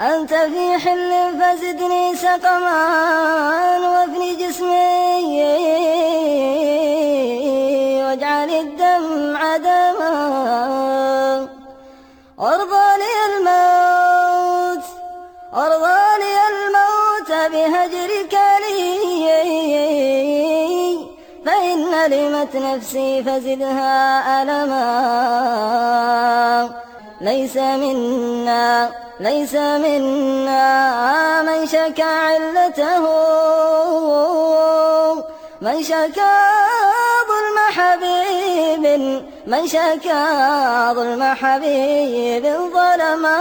أنت في حل فزدني سقما وابني جسمي واجعل الدمع دما ارضى لي الموت بهجرك لي. فإن لمت نفسي فزدها ألما. ليس منا ليس منا من شكى علته. من شكى ظلم حبيب من شكى ظلم حبيب ظلما.